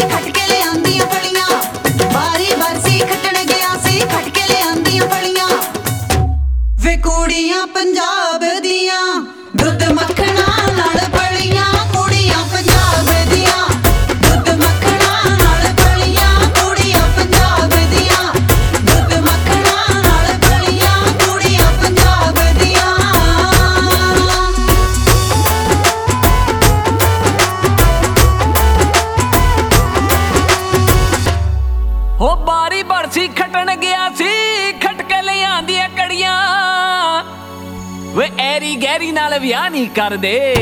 Hadi Airy Garry ਨਾਲ ਵਿਆਹ ਨਹੀਂ ਕਰਦੇ